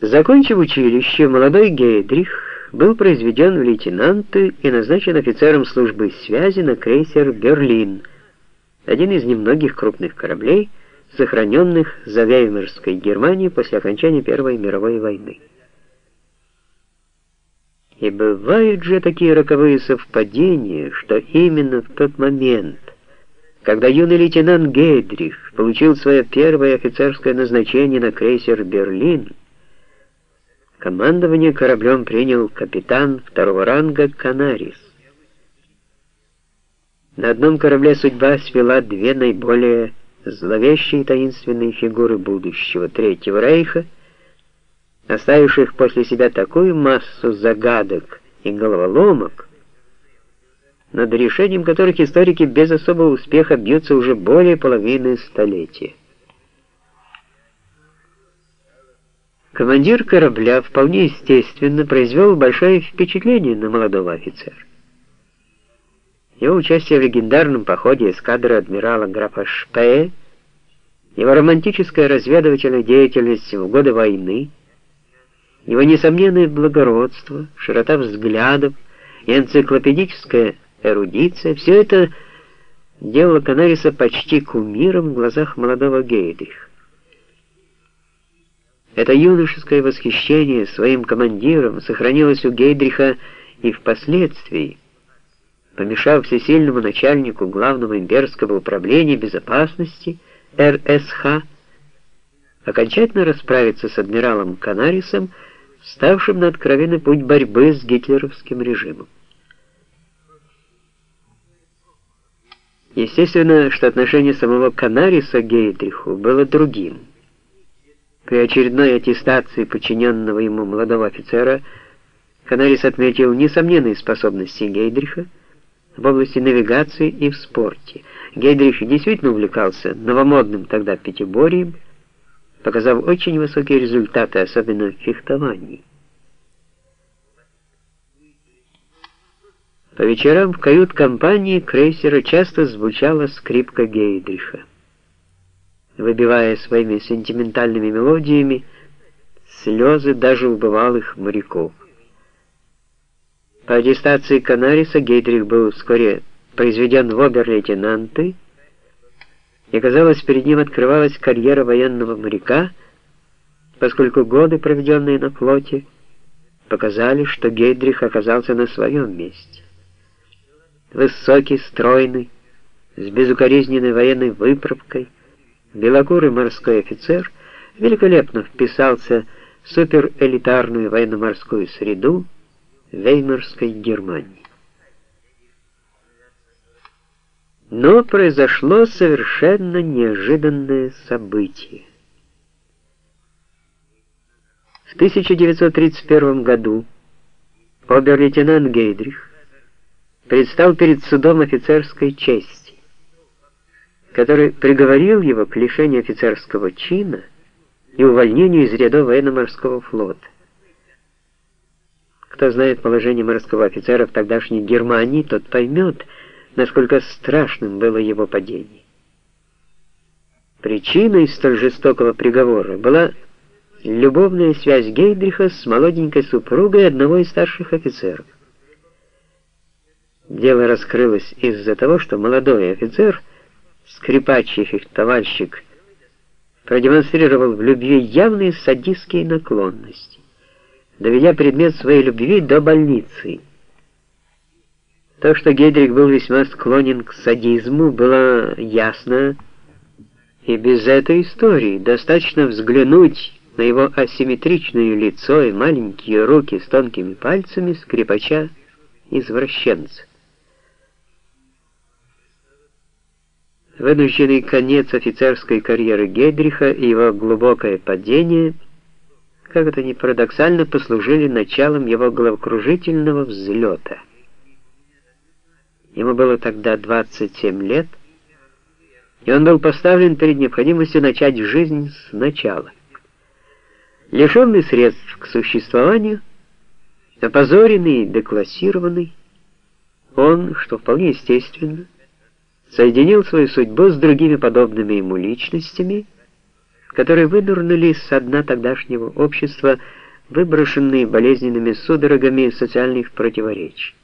Закончив училище, молодой Гейдрих был произведен в лейтенанты и назначен офицером службы связи на крейсер «Берлин», один из немногих крупных кораблей, сохраненных за Веймарской Германией после окончания Первой мировой войны. И бывают же такие роковые совпадения, что именно в тот момент, когда юный лейтенант Гейдрих получил свое первое офицерское назначение на крейсер «Берлин», Командование кораблем принял капитан второго ранга Канарис. На одном корабле судьба свела две наиболее зловещие таинственные фигуры будущего Третьего Рейха, оставивших после себя такую массу загадок и головоломок, над решением которых историки без особого успеха бьются уже более половины столетия. Командир корабля вполне естественно произвел большое впечатление на молодого офицера. Его участие в легендарном походе эскадры адмирала графа Шпее, его романтическая разведывательная деятельность в годы войны, его несомненное благородство, широта взглядов и энциклопедическая эрудиция — все это делало Канариса почти кумиром в глазах молодого Гейдриха. Это юношеское восхищение своим командиром сохранилось у Гейдриха и впоследствии, помешав всесильному начальнику главного имперского управления безопасности РСХ окончательно расправиться с адмиралом Канарисом, ставшим на откровенный путь борьбы с гитлеровским режимом. Естественно, что отношение самого Канариса к Гейдриху было другим. При очередной аттестации подчиненного ему молодого офицера Канарис отметил несомненные способности Гейдриха в области навигации и в спорте. Гейдрих действительно увлекался новомодным тогда пятиборьем, показав очень высокие результаты, особенно в фехтовании. По вечерам в кают-компании крейсера часто звучала скрипка Гейдриха выбивая своими сентиментальными мелодиями слезы даже у бывалых моряков. По аттестации Канариса Гейдрих был вскоре произведен в обер-лейтенанты, и, казалось, перед ним открывалась карьера военного моряка, поскольку годы, проведенные на флоте, показали, что Гейдрих оказался на своем месте. Высокий, стройный, с безукоризненной военной выправкой, белокурый морской офицер великолепно вписался в суперэлитарную военно-морскую среду Веймарской Германии. Но произошло совершенно неожиданное событие. В 1931 году обер-лейтенант Гейдрих предстал перед судом офицерской чести который приговорил его к лишению офицерского чина и увольнению из рядов военно-морского флота. Кто знает положение морского офицера в тогдашней Германии, тот поймет, насколько страшным было его падение. Причиной столь жестокого приговора была любовная связь Гейдриха с молоденькой супругой одного из старших офицеров. Дело раскрылось из-за того, что молодой офицер – скрипач и фехтовальщик, продемонстрировал в любви явные садистские наклонности, доведя предмет своей любви до больницы. То, что Гедрик был весьма склонен к садизму, было ясно, и без этой истории достаточно взглянуть на его асимметричное лицо и маленькие руки с тонкими пальцами скрипача-извращенца. Вынужденный конец офицерской карьеры Гейдриха и его глубокое падение, как это ни парадоксально, послужили началом его головокружительного взлета. Ему было тогда 27 лет, и он был поставлен перед необходимостью начать жизнь сначала. Лишенный средств к существованию, опозоренный и деклассированный, он, что вполне естественно, соединил свою судьбу с другими подобными ему личностями, которые вынырнули со дна тогдашнего общества, выброшенные болезненными судорогами социальных противоречий.